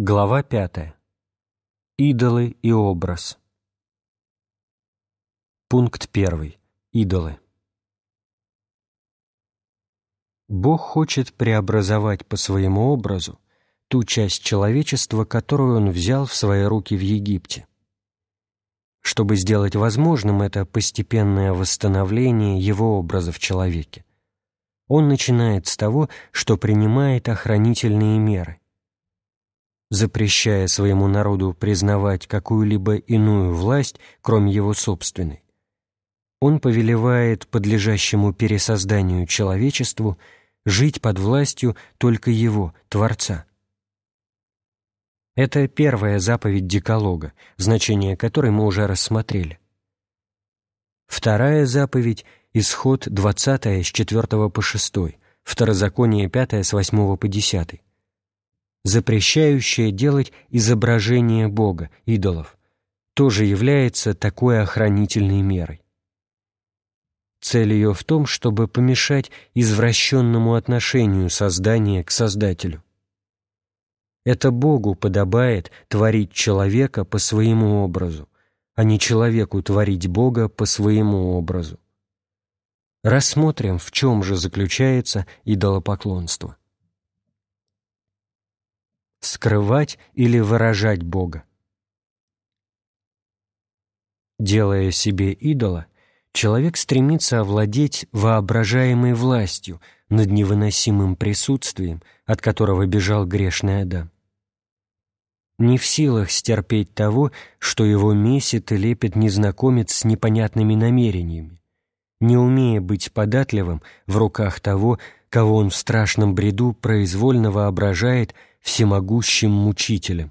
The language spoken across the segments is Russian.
Глава 5. Идолы и образ. Пункт 1. Идолы. Бог хочет преобразовать по своему образу ту часть человечества, которую Он взял в свои руки в Египте. Чтобы сделать возможным это постепенное восстановление Его образа в человеке, Он начинает с того, что принимает охранительные меры – запрещая своему народу признавать какую-либо иную власть, кроме его собственной. Он повелевает подлежащему пересозданию человечеству жить под властью только его, Творца. Это первая заповедь Декалога, значение которой мы уже рассмотрели. Вторая заповедь – исход 20 с 4 по 6, второзаконие 5 с 8 по 10 запрещающее делать изображение Бога, идолов, тоже является такой охранительной мерой. Цель ее в том, чтобы помешать извращенному отношению создания к Создателю. Это Богу подобает творить человека по своему образу, а не человеку творить Бога по своему образу. Рассмотрим, в чем же заключается идолопоклонство скрывать или выражать Бога. Делая себе идола, человек стремится овладеть воображаемой властью над невыносимым присутствием, от которого бежал грешный Адам. Не в силах стерпеть того, что его месит и лепит незнакомец с непонятными намерениями, не умея быть податливым в руках того, кого он в страшном бреду произвольно воображает всемогущим мучителем.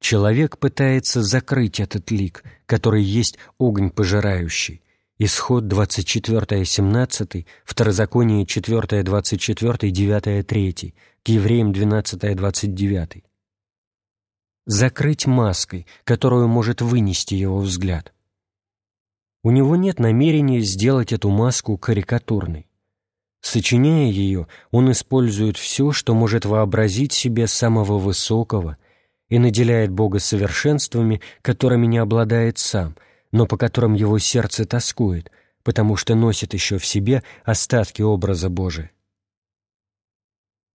Человек пытается закрыть этот лик, который есть огонь пожирающий. Исход 24-17, Второзаконие 4-24, 9-3, к евреям 12-29. Закрыть маской, которую может вынести его взгляд. У него нет намерения сделать эту маску карикатурной. Сочиняя ее, он использует все, что может вообразить себе самого высокого, и наделяет Бога совершенствами, которыми не обладает сам, но по которым его сердце тоскует, потому что носит еще в себе остатки образа Божия.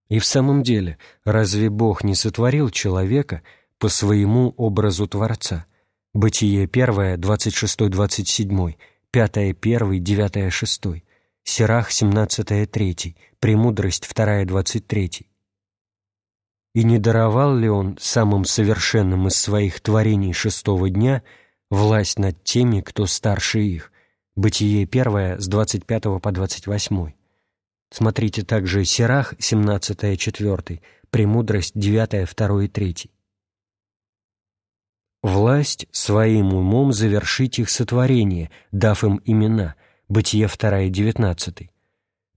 И в самом деле, разве Бог не сотворил человека по своему образу Творца? Бытие 1, 26-27, 5, 1, 9, 6. Сирах 17.3, Премудрость 2.23. И не даровал ли он самым совершенным из своих творений шестого дня власть над теми, кто старше их? Бытие 1 с 25 по 28. Смотрите также Сирах 17.4, Премудрость 9, 2 и 3. Власть своим умом завершить их сотворение, дав им имена – Бытие 2, 19,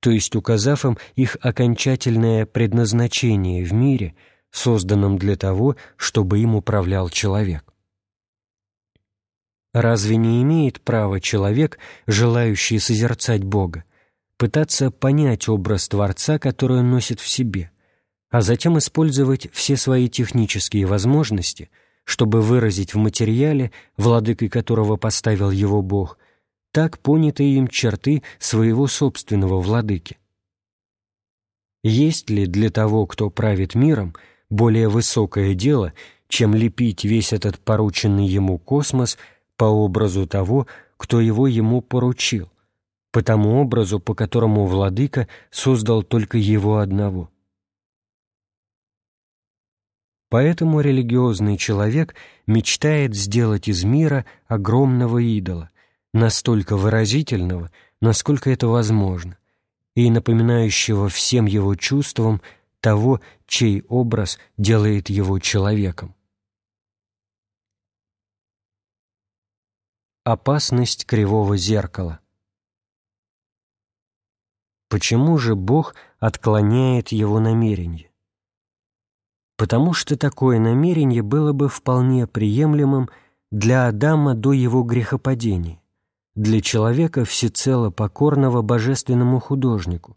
то есть указав им их окончательное предназначение в мире, созданном для того, чтобы им управлял человек. Разве не имеет права человек, желающий созерцать Бога, пытаться понять образ Творца, который он носит в себе, а затем использовать все свои технические возможности, чтобы выразить в материале, владыкой которого поставил его Бог, так понятые им черты своего собственного владыки. Есть ли для того, кто правит миром, более высокое дело, чем лепить весь этот порученный ему космос по образу того, кто его ему поручил, по тому образу, по которому владыка создал только его одного? Поэтому религиозный человек мечтает сделать из мира огромного идола, настолько выразительного, насколько это возможно, и напоминающего всем его чувствам того, чей образ делает его человеком. Опасность кривого зеркала Почему же Бог отклоняет его намерение? Потому что такое намерение было бы вполне приемлемым для Адама до его грехопадения для человека всецело покорного божественному художнику,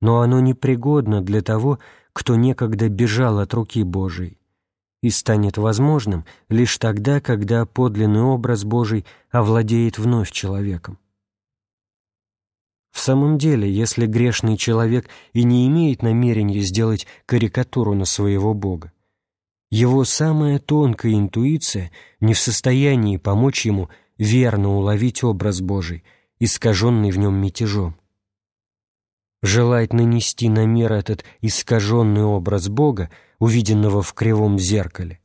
но оно непригодно для того, кто некогда бежал от руки Божией, и станет возможным лишь тогда, когда подлинный образ Божий овладеет вновь человеком. В самом деле, если грешный человек и не имеет намерения сделать карикатуру на своего Бога, его самая тонкая интуиция не в состоянии помочь ему верно уловить образ Божий, искаженный в нем мятежом. Желать нанести на мир этот искаженный образ Бога, увиденного в кривом зеркале,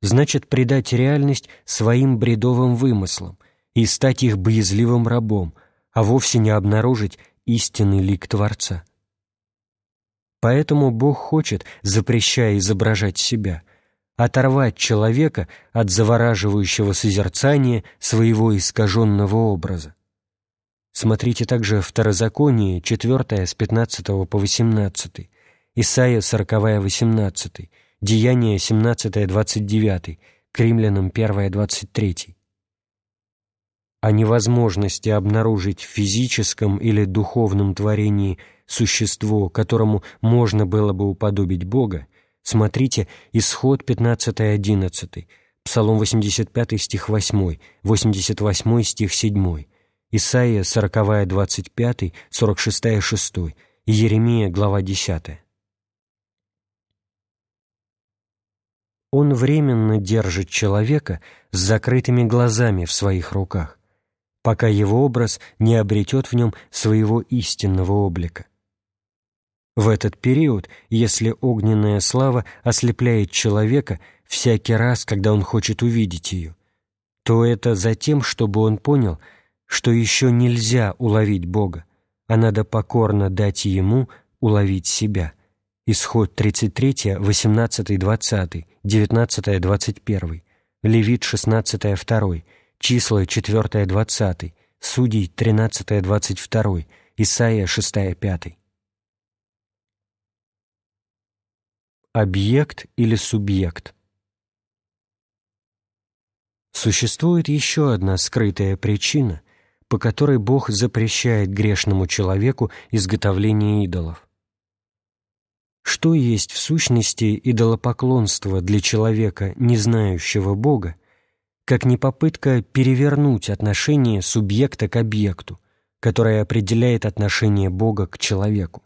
значит придать реальность своим бредовым вымыслам и стать их боязливым рабом, а вовсе не обнаружить истинный лик Творца. Поэтому Бог хочет, запрещая изображать себя, оторвать человека от завораживающего созерцания своего искаженного образа. Смотрите также Второзаконие, 4 с 15 по 18, Исайя 40, 18, Деяние 17, 29, к Римлянам 1, 23 о невозможности обнаружить в физическом или духовном творении существо, которому можно было бы уподобить Бога, смотрите Исход 15.11, Псалом 85 стих 8, 88 стих 7, Исаия 40 25, 46 6 и Еремия глава 10. Он временно держит человека с закрытыми глазами в своих руках пока его образ не обретет в нем своего истинного облика. В этот период, если огненная слава ослепляет человека всякий раз, когда он хочет увидеть ее, то это за тем, чтобы он понял, что еще нельзя уловить Бога, а надо покорно дать Ему уловить себя. Исход 33, 18, 20, 19, 21, Левит 16, 2, Числа 4-20, Судей 13-22, Исаия 6-5. Объект или субъект Существует еще одна скрытая причина, по которой Бог запрещает грешному человеку изготовление идолов. Что есть в сущности идолопоклонство для человека, не знающего Бога, как не попытка перевернуть отношение субъекта к объекту, которое определяет отношение Бога к человеку.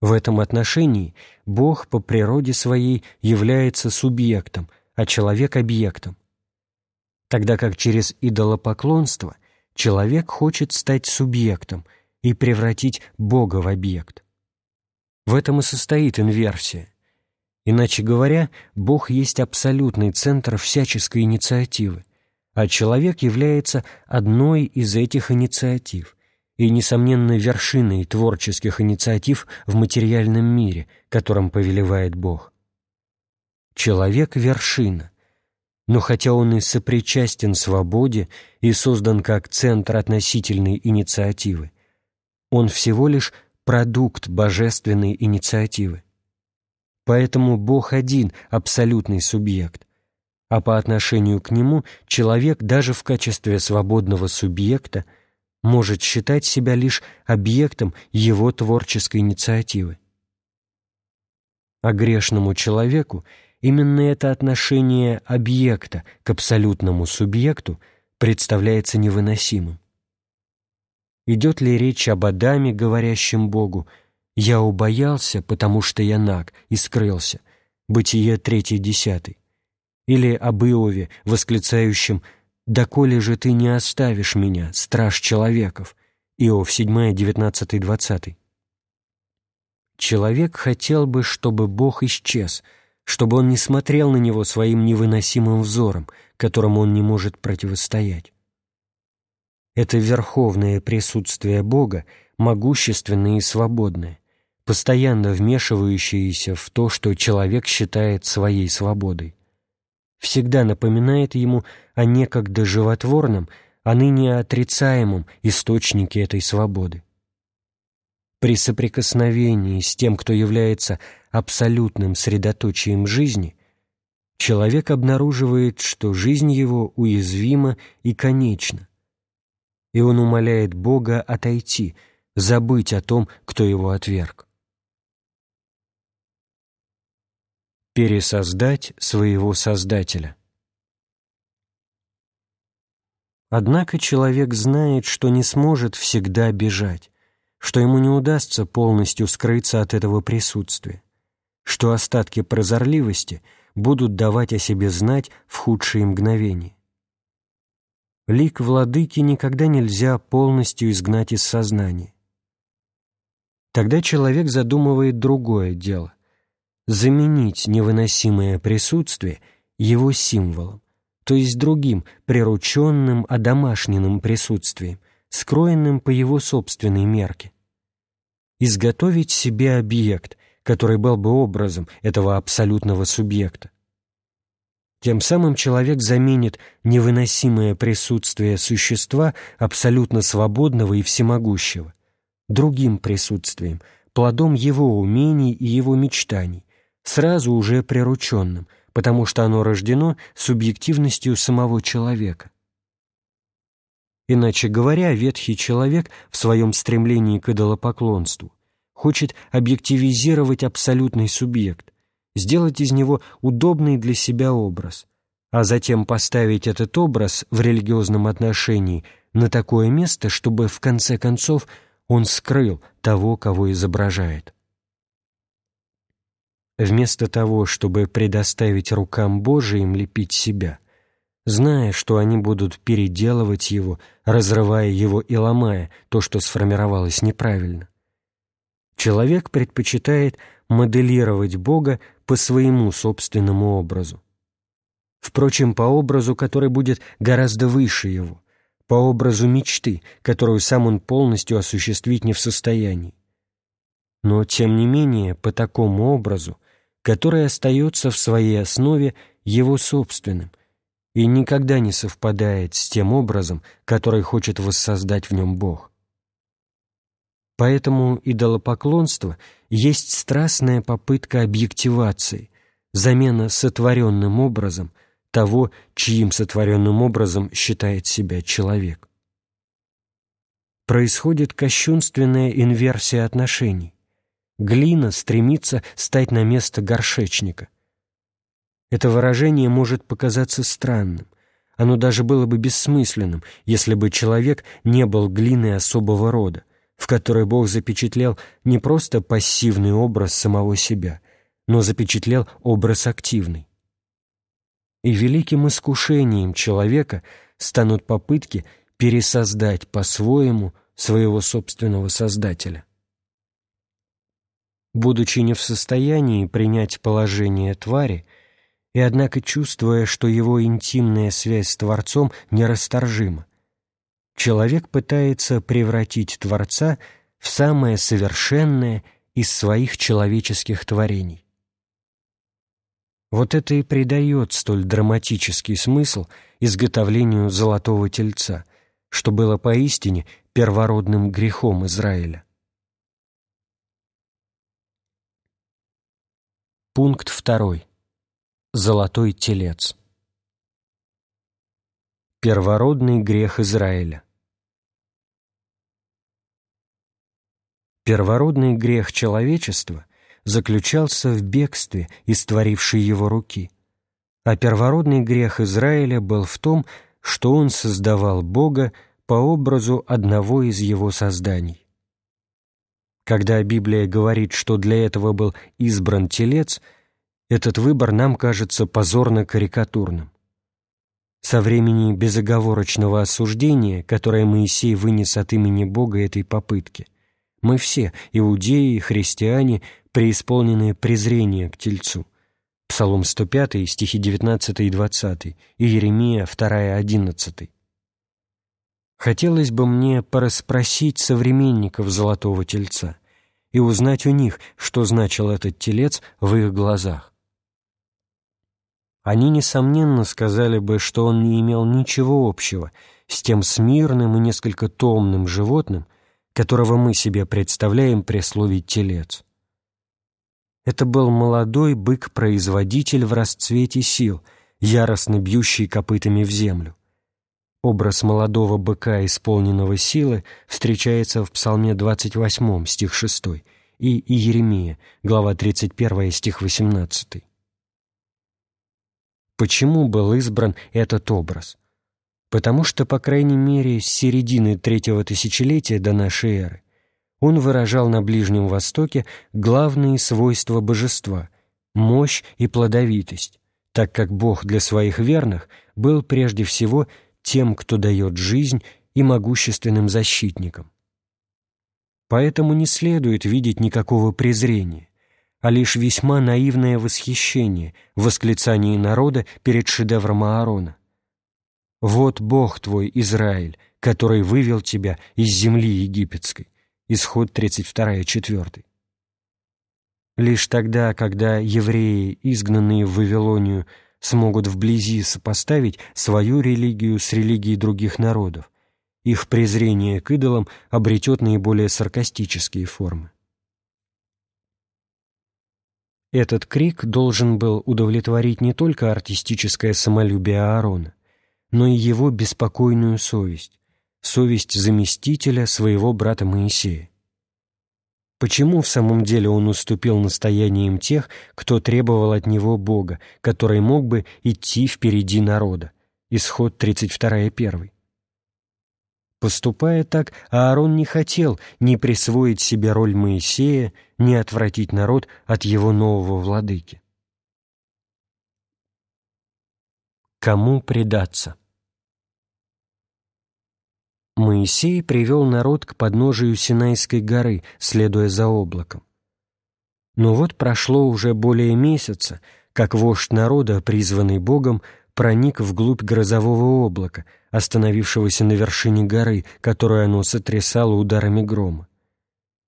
В этом отношении Бог по природе своей является субъектом, а человек – объектом. Тогда как через идолопоклонство человек хочет стать субъектом и превратить Бога в объект. В этом и состоит инверсия. Иначе говоря, Бог есть абсолютный центр всяческой инициативы, а человек является одной из этих инициатив и, несомненно, вершиной творческих инициатив в материальном мире, которым повелевает Бог. Человек — вершина, но хотя он и сопричастен свободе и создан как центр относительной инициативы, он всего лишь продукт божественной инициативы. Поэтому Бог один – абсолютный субъект, а по отношению к Нему человек даже в качестве свободного субъекта может считать себя лишь объектом Его творческой инициативы. А грешному человеку именно это отношение объекта к абсолютному субъекту представляется невыносимым. Идет ли речь об Адаме, говорящем Богу – «Я убоялся, потому что я наг, и скрылся» Бытие 3-10. Или об Иове, восклицающем «Доколе же ты не оставишь меня, страж человеков» Иов 7, 19, 20. Человек хотел бы, чтобы Бог исчез, чтобы он не смотрел на него своим невыносимым взором, которому он не может противостоять. Это верховное присутствие Бога, могущественное и свободное, постоянно вмешивающиеся в то, что человек считает своей свободой. Всегда напоминает ему о некогда животворном, а ныне отрицаемом источнике этой свободы. При соприкосновении с тем, кто является абсолютным средоточием жизни, человек обнаруживает, что жизнь его уязвима и конечна, и он умоляет Бога отойти, забыть о том, кто его отверг. Пересоздать своего Создателя. Однако человек знает, что не сможет всегда бежать, что ему не удастся полностью скрыться от этого присутствия, что остатки прозорливости будут давать о себе знать в худшие мгновения. Лик владыки никогда нельзя полностью изгнать из сознания. Тогда человек задумывает другое дело — заменить невыносимое присутствие его символом, то есть другим, прирученным, одомашненным присутствием, скроенным по его собственной мерке. Изготовить себе объект, который был бы образом этого абсолютного субъекта. Тем самым человек заменит невыносимое присутствие существа абсолютно свободного и всемогущего другим присутствием, плодом его умений и его мечтаний, сразу уже прирученным, потому что оно рождено субъективностью самого человека. Иначе говоря, ветхий человек в своем стремлении к идолопоклонству хочет объективизировать абсолютный субъект, сделать из него удобный для себя образ, а затем поставить этот образ в религиозном отношении на такое место, чтобы в конце концов он скрыл того, кого изображает. Вместо того, чтобы предоставить рукам Божиим лепить себя, зная, что они будут переделывать его, разрывая его и ломая то, что сформировалось неправильно, человек предпочитает моделировать Бога по своему собственному образу. Впрочем, по образу, который будет гораздо выше его, по образу мечты, которую сам он полностью осуществить не в состоянии. Но, тем не менее, по такому образу, который остается в своей основе его собственным и никогда не совпадает с тем образом, который хочет воссоздать в нем Бог. Поэтому идолопоклонство есть страстная попытка объективации, замена сотворенным образом того, чьим сотворенным образом считает себя человек. Происходит кощунственная инверсия отношений глина стремится стать на место горшечника. Это выражение может показаться странным. Оно даже было бы бессмысленным, если бы человек не был глиной особого рода, в которой Бог запечатлел не просто пассивный образ самого себя, но запечатлел образ активный. И великим искушением человека станут попытки пересоздать по-своему своего собственного Создателя будучи не в состоянии принять положение твари, и однако чувствуя, что его интимная связь с Творцом нерасторжима. Человек пытается превратить Творца в самое совершенное из своих человеческих творений. Вот это и придает столь драматический смысл изготовлению золотого тельца, что было поистине первородным грехом Израиля. Пункт второй. Золотой телец. Первородный грех Израиля. Первородный грех человечества заключался в бегстве из творившей его руки, а первородный грех Израиля был в том, что он создавал Бога по образу одного из его созданий. Когда Библия говорит, что для этого был избран телец, этот выбор нам кажется позорно-карикатурным. Со времени безоговорочного осуждения, которое Моисей вынес от имени Бога этой попытки, мы все, иудеи христиане, преисполненные презрения к Тельцу. Псалом 105, стихи 19 и 20, и Еремия 2, 11. Хотелось бы мне порасспросить современников Золотого Тельца и узнать у них, что значил этот телец в их глазах. Они, несомненно, сказали бы, что он не имел ничего общего с тем смирным и несколько томным животным, которого мы себе представляем при слове «телец». Это был молодой бык-производитель в расцвете сил, яростно бьющий копытами в землю. Образ молодого быка, исполненного силы, встречается в Псалме 28, стих 6, и Иеремия, глава 31, стих 18. Почему был избран этот образ? Потому что, по крайней мере, с середины третьего тысячелетия до нашей эры он выражал на Ближнем Востоке главные свойства божества – мощь и плодовитость, так как Бог для своих верных был прежде всего тем, кто дает жизнь и могущественным защитником. Поэтому не следует видеть никакого презрения, а лишь весьма наивное восхищение в восклицании народа перед шедевром Аарона. «Вот Бог твой, Израиль, который вывел тебя из земли египетской». Исход 32, 4. Лишь тогда, когда евреи, изгнанные в Вавилонию, смогут вблизи сопоставить свою религию с религией других народов, их презрение к идолам обретет наиболее саркастические формы. Этот крик должен был удовлетворить не только артистическое самолюбие Аарона, но и его беспокойную совесть, совесть заместителя своего брата Моисея. Почему в самом деле он уступил настояниям тех, кто требовал от него Бога, который мог бы идти впереди народа? Исход 32.1. Поступая так, Аарон не хотел ни присвоить себе роль Моисея, ни отвратить народ от его нового владыки. Кому предаться? Моисей привел народ к подножию Синайской горы, следуя за облаком. Но вот прошло уже более месяца, как вождь народа, призванный Богом, проник вглубь грозового облака, остановившегося на вершине горы, которую оно сотрясало ударами грома.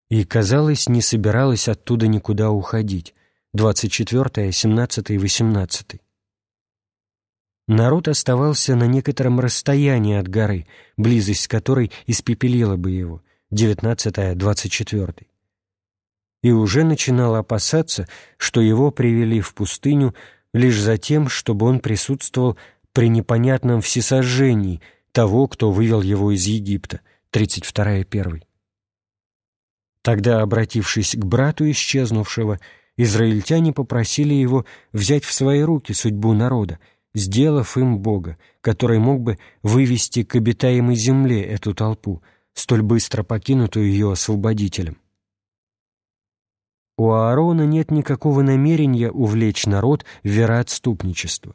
И, казалось, не собиралось оттуда никуда уходить. 24, 17 и 18. Народ оставался на некотором расстоянии от горы, близость которой испепелила бы его, 19-24. И уже начинал опасаться, что его привели в пустыню лишь за тем, чтобы он присутствовал при непонятном всесожжении того, кто вывел его из Египта, 32-1. Тогда, обратившись к брату исчезнувшего, израильтяне попросили его взять в свои руки судьбу народа, сделав им Бога, который мог бы вывести к обитаемой земле эту толпу, столь быстро покинутую ее освободителем. У Аарона нет никакого намерения увлечь народ в вероотступничество.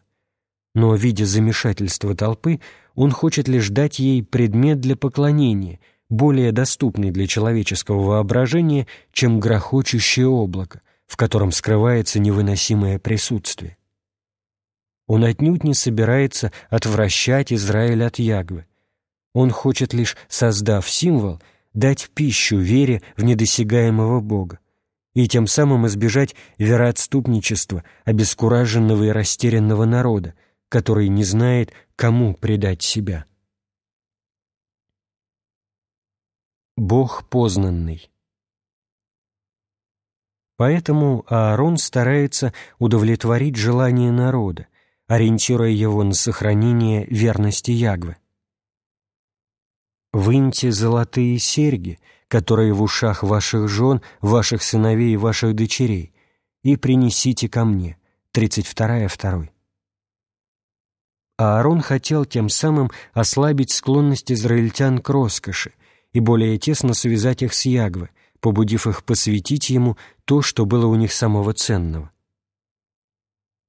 Но, видя замешательство толпы, он хочет лишь дать ей предмет для поклонения, более доступный для человеческого воображения, чем грохочущее облако, в котором скрывается невыносимое присутствие. Он отнюдь не собирается отвращать Израиль от Ягвы. Он хочет лишь, создав символ, дать пищу вере в недосягаемого Бога и тем самым избежать вероотступничества обескураженного и растерянного народа, который не знает, кому предать себя. Бог познанный Поэтому Аарон старается удовлетворить желание народа, ориентируя его на сохранение верности Ягвы. «Выньте золотые серьги, которые в ушах ваших жен, ваших сыновей и ваших дочерей, и принесите ко мне». 32-2. Аарон хотел тем самым ослабить склонность израильтян к роскоши и более тесно связать их с Ягвы, побудив их посвятить ему то, что было у них самого ценного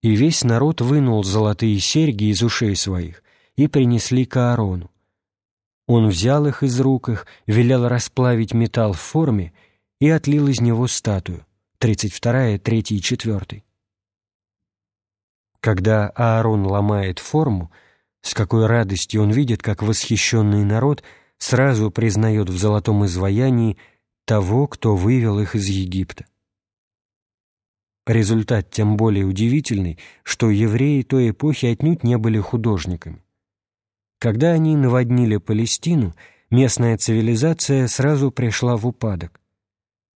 и весь народ вынул золотые серьги из ушей своих и принесли к Аарону. Он взял их из рук их, велел расплавить металл в форме и отлил из него статую, 32, 3 и 4. Когда Аарон ломает форму, с какой радостью он видит, как восхищенный народ сразу признает в золотом изваянии того, кто вывел их из Египта. Результат тем более удивительный, что евреи той эпохи отнюдь не были художниками. Когда они наводнили Палестину, местная цивилизация сразу пришла в упадок.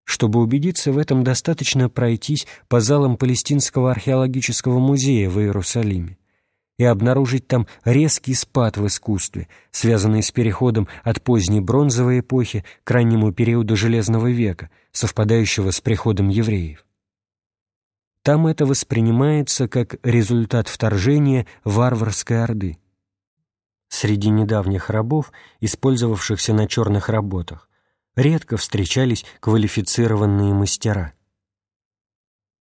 Чтобы убедиться в этом, достаточно пройтись по залам Палестинского археологического музея в Иерусалиме и обнаружить там резкий спад в искусстве, связанный с переходом от поздней бронзовой эпохи к раннему периоду Железного века, совпадающего с приходом евреев. Там это воспринимается как результат вторжения варварской орды. Среди недавних рабов, использовавшихся на черных работах, редко встречались квалифицированные мастера.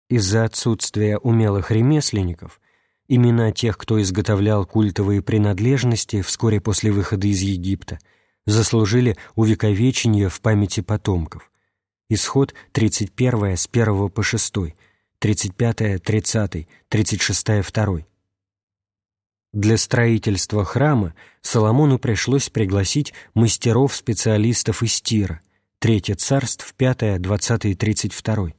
Из-за отсутствия умелых ремесленников имена тех, кто изготовлял культовые принадлежности вскоре после выхода из Египта, заслужили увековечение в памяти потомков. Исход 31 с 1 по 6, 35 30, 36 2. Для строительства храма Соломону пришлось пригласить мастеров-специалистов из Тира, Третье царств, 5, 20 и 32.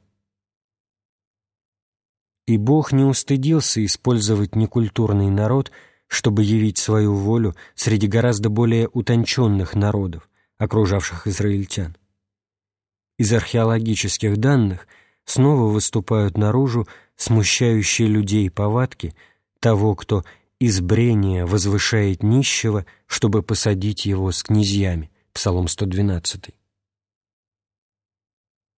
И Бог не устыдился использовать некультурный народ, чтобы явить свою волю среди гораздо более утонченных народов, окружавших израильтян. Из археологических данных снова выступают наружу смущающие людей повадки того, кто из брения возвышает нищего, чтобы посадить его с князьями. Псалом 112.